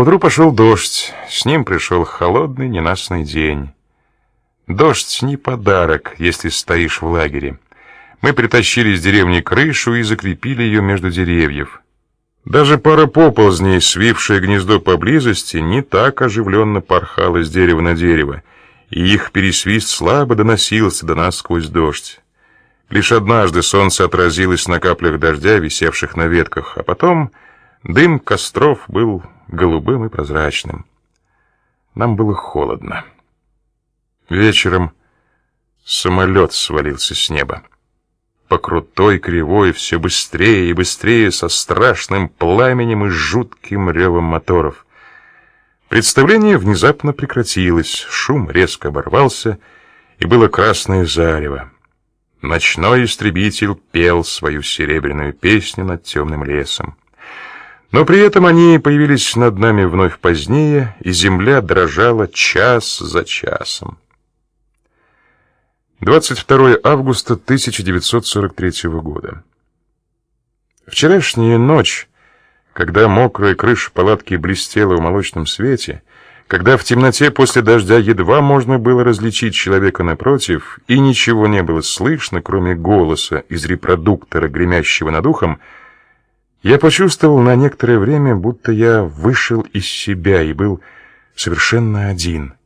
утру пошел дождь, с ним пришел холодный ненастный день. Дождь не подарок, если стоишь в лагере. Мы притащили из деревни крышу и закрепили ее между деревьев. Даже пара поползней, свившая гнездо поблизости, не так оживленно порхала с дерева на дерево, и их пересвист слабо доносился до нас сквозь дождь. Лишь однажды солнце отразилось на каплях дождя, висевших на ветках, а потом дым костров был голубым и прозрачным. Нам было холодно. Вечером самолет свалился с неба по крутой кривой все быстрее и быстрее со страшным пламенем и жутким ревом моторов. Представление внезапно прекратилось, шум резко оборвался, и было красное зарево. Ночной истребитель пел свою серебряную песню над темным лесом. Но при этом они появились над нами вновь позднее, и земля дрожала час за часом. 22 августа 1943 года. Вчерашняя ночь, когда мокрая крыша палатки блестела в молочном свете, когда в темноте после дождя едва можно было различить человека напротив, и ничего не было слышно, кроме голоса из репродуктора, гремящего над ухом, я почувствовал на некоторое время, будто я вышел из себя и был совершенно один —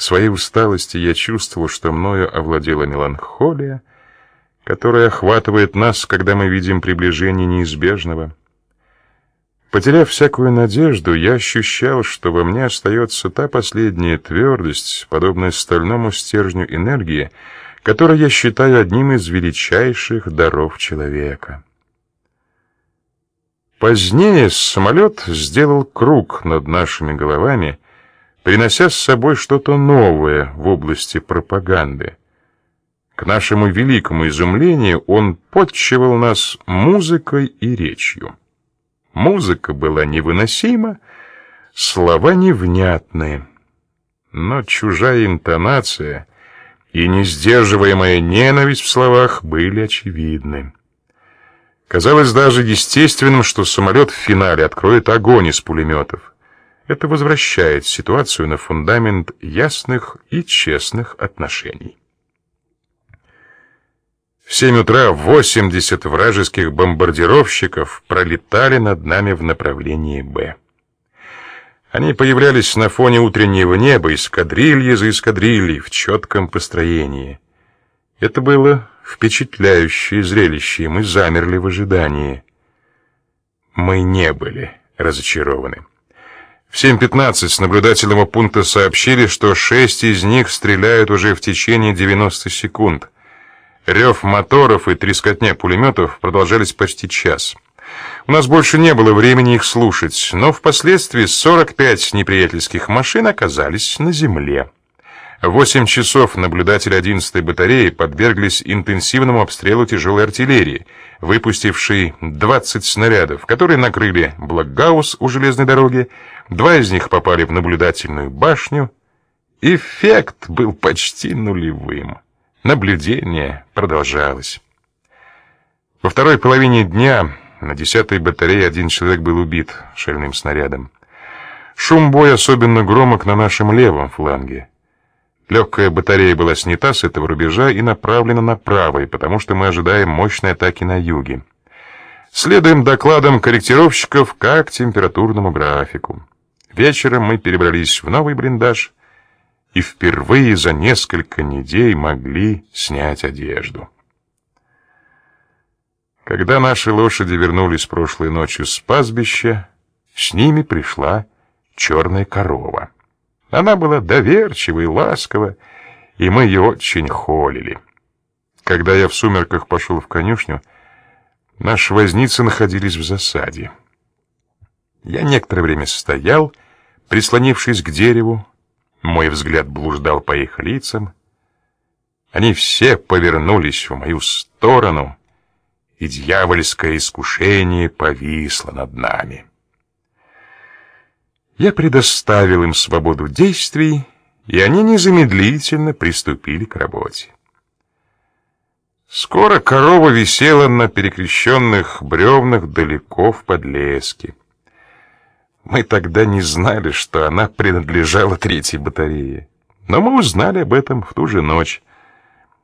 в своей усталости я чувствовал, что мною овладела меланхолия, которая охватывает нас, когда мы видим приближение неизбежного. Потеряв всякую надежду, я ощущал, что во мне остается та последняя твердость, подобная стальному стержню энергии, которую я считаю одним из величайших даров человека. Позднее самолет сделал круг над нашими головами, принося с собой что-то новое в области пропаганды. К нашему великому изумлению он подчивал нас музыкой и речью. Музыка была невыносима, слова невнятные, но чужая интонация и несдерживаемая ненависть в словах были очевидны. Казалось даже естественным, что самолет в финале откроет огонь из пулеметов. Это возвращает ситуацию на фундамент ясных и честных отношений. В семь утра 80 вражеских бомбардировщиков пролетали над нами в направлении «Б». Они появлялись на фоне утреннего неба, эскадрильи за эскадрильей, в четком построении. Это было впечатляющее зрелище, и мы замерли в ожидании. Мы не были разочарованы. В 7.15 с наблюдательного пункта сообщили, что шесть из них стреляют уже в течение 90 секунд. Рев моторов и трескотня пулеметов продолжались почти час. У нас больше не было времени их слушать, но впоследствии 45 неприятельских машин оказались на земле. Восемь часов наблюдатели 11-й батареи подверглись интенсивному обстрелу тяжелой артиллерии, выпустившей 20 снарядов, которые накрыли Блокгаус у железной дороги, два из них попали в наблюдательную башню. Эффект был почти нулевым. Наблюдение продолжалось. Во второй половине дня на 10-й батарее один человек был убит шальным снарядом. Шум боя особенно громок на нашем левом фланге. Легкая батарея была снята с этого рубежа и направлена на правый, потому что мы ожидаем мощной атаки на юге. Следуем докладам корректировщиков как температурному графику. Вечером мы перебрались в новый блиндаж и впервые за несколько недель могли снять одежду. Когда наши лошади вернулись прошлой ночью с пастбища, с ними пришла черная корова. Она была доверчива и ласкова, и мы ее очень холили. Когда я в сумерках пошел в конюшню, наши возницы находились в засаде. Я некоторое время стоял, прислонившись к дереву, мой взгляд блуждал по их лицам. Они все повернулись в мою сторону, и дьявольское искушение повисло над нами. Я предоставил им свободу действий, и они незамедлительно приступили к работе. Скоро корова висела на перекрещенных бревнах далеко в подлеске. Мы тогда не знали, что она принадлежала третьей батарее. Но мы узнали об этом в ту же ночь.